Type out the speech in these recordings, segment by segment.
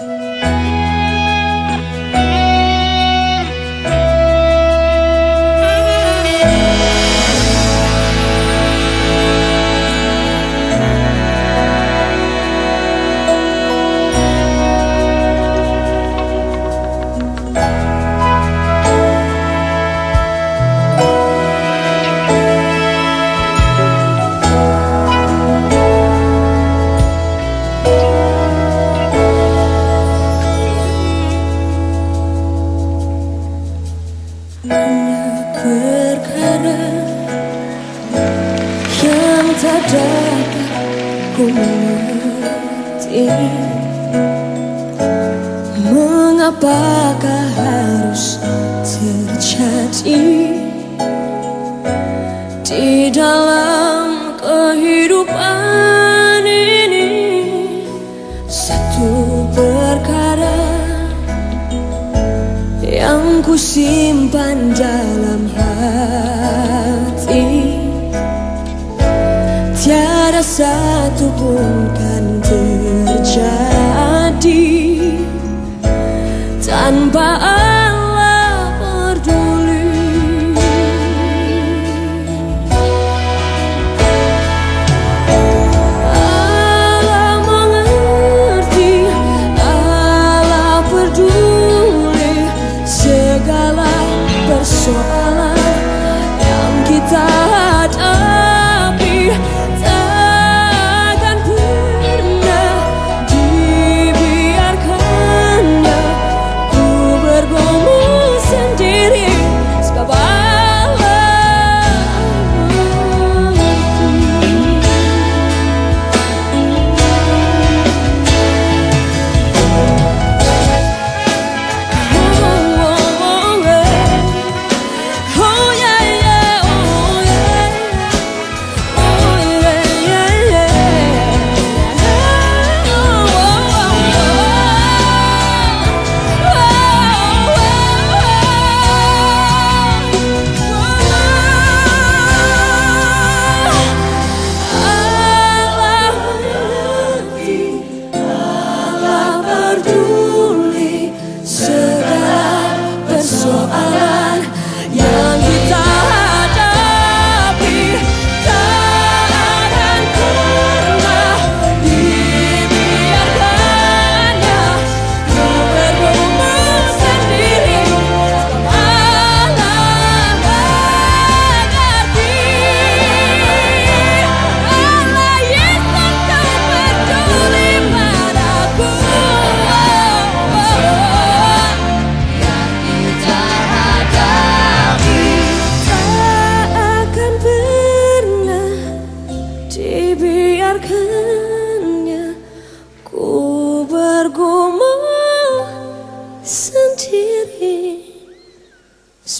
Música Banyak perkara Yang tak dapat ku mengerti. Mengapakah harus terjadi? ku simpan dalam hati. Tiada satu pun kan terjadi. sure.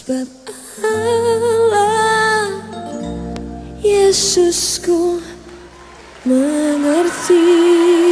Sebab Allah Yesusku mengerti.